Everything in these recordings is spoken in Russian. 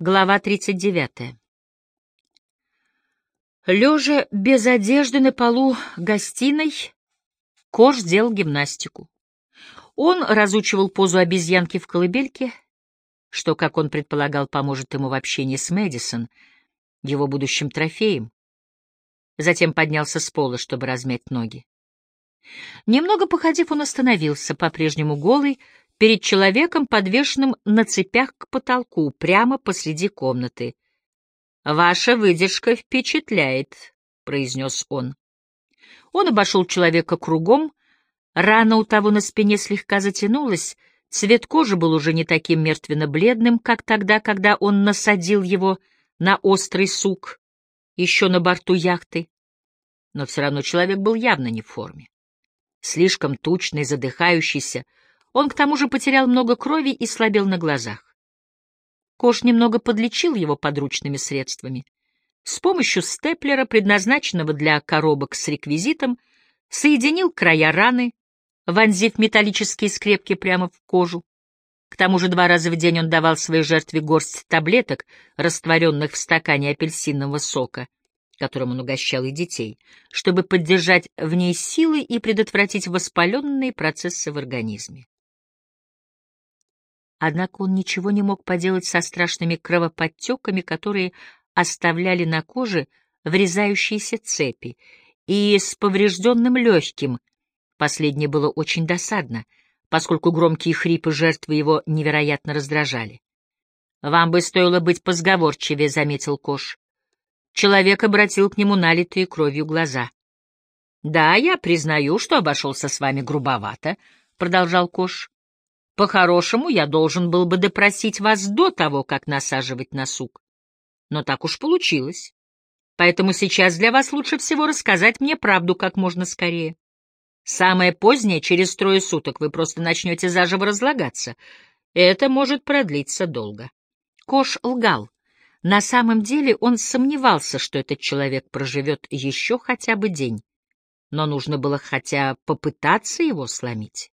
Глава 39. Лежа без одежды на полу гостиной, Кош сделал гимнастику. Он разучивал позу обезьянки в колыбельке, что, как он предполагал, поможет ему в общении с Мэдисон, его будущим трофеем. Затем поднялся с пола, чтобы размять ноги. Немного походив, он остановился, по-прежнему голый, перед человеком, подвешенным на цепях к потолку, прямо посреди комнаты. «Ваша выдержка впечатляет», — произнес он. Он обошел человека кругом, рана у того на спине слегка затянулась, цвет кожи был уже не таким мертвенно-бледным, как тогда, когда он насадил его на острый сук, еще на борту яхты. Но все равно человек был явно не в форме. Слишком тучный, задыхающийся — он к тому же потерял много крови и слабел на глазах. Кош немного подлечил его подручными средствами. С помощью степлера, предназначенного для коробок с реквизитом, соединил края раны, вонзив металлические скрепки прямо в кожу. К тому же два раза в день он давал своей жертве горсть таблеток, растворенных в стакане апельсинового сока, которым он угощал и детей, чтобы поддержать в ней силы и предотвратить воспаленные процессы в организме. Однако он ничего не мог поделать со страшными кровоподтеками, которые оставляли на коже врезающиеся цепи, и с поврежденным легким. Последнее было очень досадно, поскольку громкие хрипы жертвы его невероятно раздражали. «Вам бы стоило быть позговорчивее», — заметил Кош. Человек обратил к нему налитые кровью глаза. «Да, я признаю, что обошелся с вами грубовато», — продолжал Кош. По-хорошему, я должен был бы допросить вас до того, как насаживать на сук. Но так уж получилось. Поэтому сейчас для вас лучше всего рассказать мне правду как можно скорее. Самое позднее, через трое суток, вы просто начнете заживо разлагаться. Это может продлиться долго. Кош лгал. На самом деле он сомневался, что этот человек проживет еще хотя бы день. Но нужно было хотя попытаться его сломить.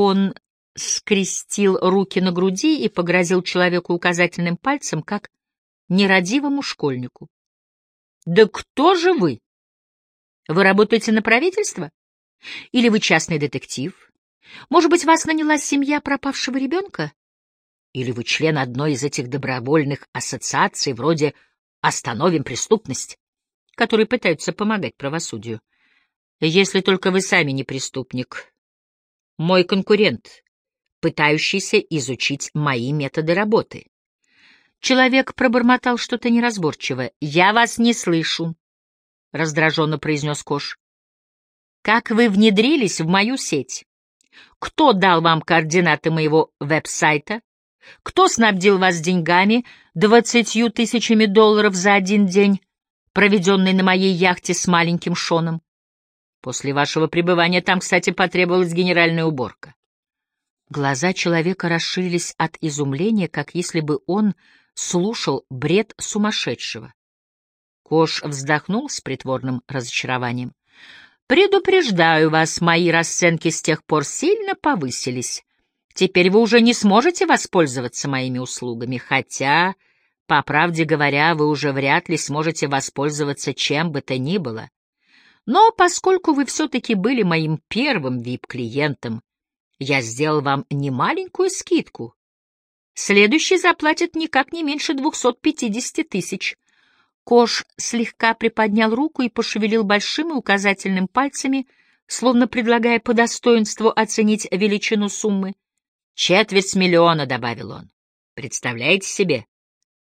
Он скрестил руки на груди и погрозил человеку указательным пальцем, как нерадивому школьнику. «Да кто же вы? Вы работаете на правительство? Или вы частный детектив? Может быть, вас наняла семья пропавшего ребенка? Или вы член одной из этих добровольных ассоциаций, вроде «Остановим преступность», которые пытаются помогать правосудию? Если только вы сами не преступник, мой конкурент, пытающийся изучить мои методы работы. Человек пробормотал что-то неразборчивое. «Я вас не слышу», — раздраженно произнес Кош. «Как вы внедрились в мою сеть? Кто дал вам координаты моего веб-сайта? Кто снабдил вас деньгами, двадцатью тысячами долларов за один день, проведенный на моей яхте с маленьким Шоном? После вашего пребывания там, кстати, потребовалась генеральная уборка. Глаза человека расширились от изумления, как если бы он слушал бред сумасшедшего. Кош вздохнул с притворным разочарованием. «Предупреждаю вас, мои расценки с тех пор сильно повысились. Теперь вы уже не сможете воспользоваться моими услугами, хотя, по правде говоря, вы уже вряд ли сможете воспользоваться чем бы то ни было. Но поскольку вы все-таки были моим первым вип-клиентом, я сделал вам немаленькую скидку. Следующий заплатит никак не меньше 250 тысяч. Кош слегка приподнял руку и пошевелил большим и указательным пальцами, словно предлагая по достоинству оценить величину суммы. «Четверть миллиона», — добавил он. «Представляете себе?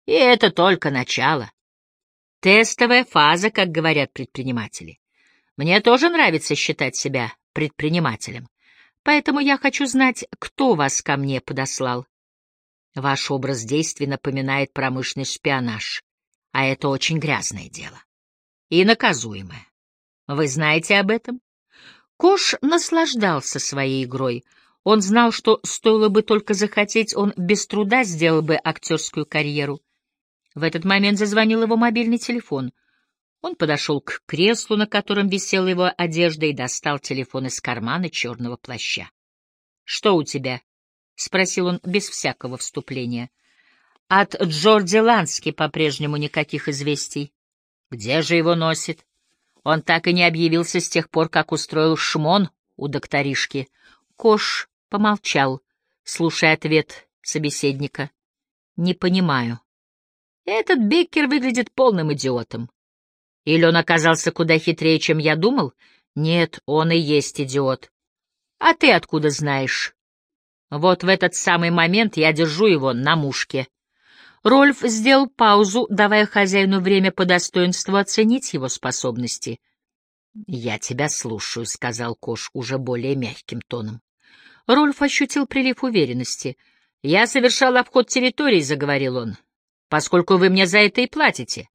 И это только начало. Тестовая фаза, как говорят предприниматели. Мне тоже нравится считать себя предпринимателем, поэтому я хочу знать, кто вас ко мне подослал. Ваш образ действий напоминает промышленный шпионаж, а это очень грязное дело. И наказуемое. Вы знаете об этом? Кош наслаждался своей игрой. Он знал, что стоило бы только захотеть, он без труда сделал бы актерскую карьеру. В этот момент зазвонил его мобильный телефон — он подошел к креслу, на котором висела его одежда, и достал телефон из кармана черного плаща. — Что у тебя? — спросил он без всякого вступления. От Джорди Лански по-прежнему никаких известий. Где же его носит? Он так и не объявился с тех пор, как устроил шмон у докторишки. Кош помолчал, слушая ответ собеседника. «Не понимаю. Этот Беккер выглядит полным идиотом. Или он оказался куда хитрее, чем я думал? Нет, он и есть идиот. А ты откуда знаешь? Вот в этот самый момент я держу его на мушке. Рольф сделал паузу, давая хозяину время по достоинству оценить его способности. «Я тебя слушаю», — сказал Кош уже более мягким тоном. Рольф ощутил прилив уверенности. «Я совершал обход территории», — заговорил он, — «поскольку вы мне за это и платите.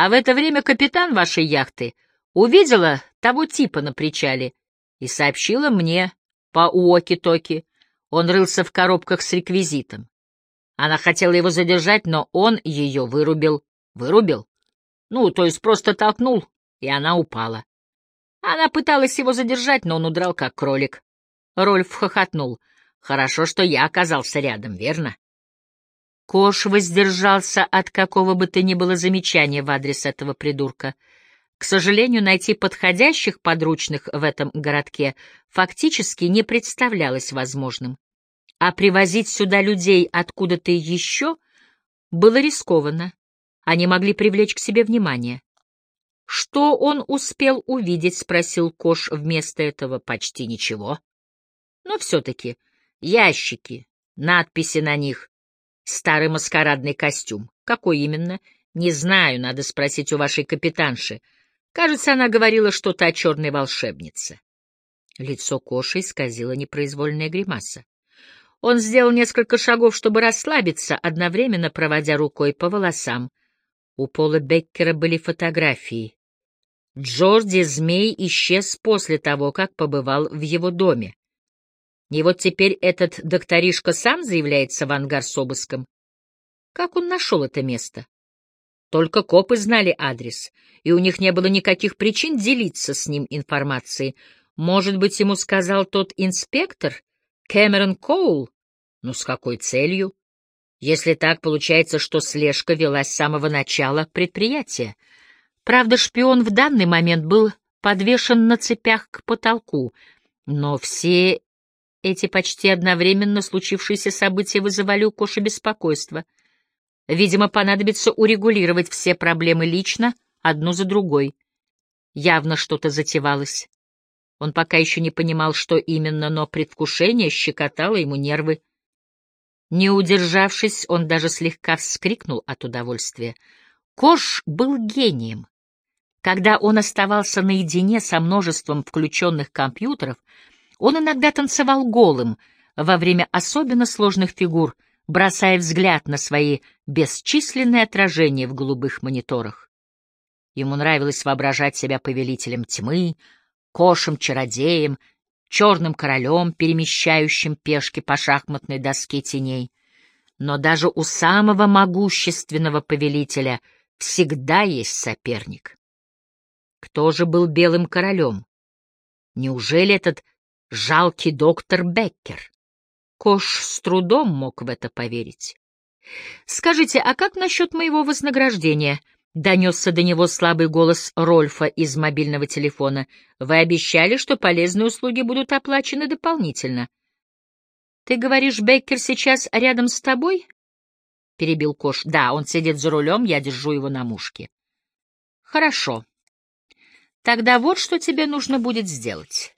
А в это время капитан вашей яхты увидела того типа на причале и сообщила мне по уоки-токи. Он рылся в коробках с реквизитом. Она хотела его задержать, но он ее вырубил. Вырубил? Ну, то есть просто толкнул, и она упала. Она пыталась его задержать, но он удрал, как кролик. Рольф хохотнул. Хорошо, что я оказался рядом, верно? Кош воздержался от какого бы то ни было замечания в адрес этого придурка. К сожалению, найти подходящих подручных в этом городке фактически не представлялось возможным. А привозить сюда людей откуда-то еще было рискованно. Они могли привлечь к себе внимание. «Что он успел увидеть?» — спросил Кош вместо этого. «Почти ничего». «Но все-таки ящики, надписи на них, Старый маскарадный костюм. Какой именно? Не знаю, надо спросить у вашей капитанши. Кажется, она говорила что-то о черной волшебнице. Лицо Коши исказило непроизвольная гримаса. Он сделал несколько шагов, чтобы расслабиться, одновременно проводя рукой по волосам. У Пола Беккера были фотографии. Джорди Змей исчез после того, как побывал в его доме. И вот теперь этот докторишка сам заявляется в ангар с обыском. Как он нашел это место? Только копы знали адрес, и у них не было никаких причин делиться с ним информацией. Может быть, ему сказал тот инспектор, Кэмерон Коул? Ну, с какой целью? Если так, получается, что слежка велась с самого начала предприятия. Правда, шпион в данный момент был подвешен на цепях к потолку, но все эти почти одновременно случившиеся события вызывали у Коши беспокойство. Видимо, понадобится урегулировать все проблемы лично, одну за другой. Явно что-то затевалось. Он пока еще не понимал, что именно, но предвкушение щекотало ему нервы. Не удержавшись, он даже слегка вскрикнул от удовольствия. Кош был гением. Когда он оставался наедине со множеством включенных компьютеров, он иногда танцевал голым во время особенно сложных фигур, бросая взгляд на свои бесчисленные отражения в голубых мониторах. Ему нравилось воображать себя повелителем тьмы, кошем-чародеем, черным королем, перемещающим пешки по шахматной доске теней. Но даже у самого могущественного повелителя всегда есть соперник. Кто же был белым королем? Неужели этот Жалкий доктор Беккер. Кош с трудом мог в это поверить. «Скажите, а как насчет моего вознаграждения?» — донесся до него слабый голос Рольфа из мобильного телефона. «Вы обещали, что полезные услуги будут оплачены дополнительно». «Ты говоришь, Беккер сейчас рядом с тобой?» — перебил Кош. «Да, он сидит за рулем, я держу его на мушке». «Хорошо. Тогда вот что тебе нужно будет сделать».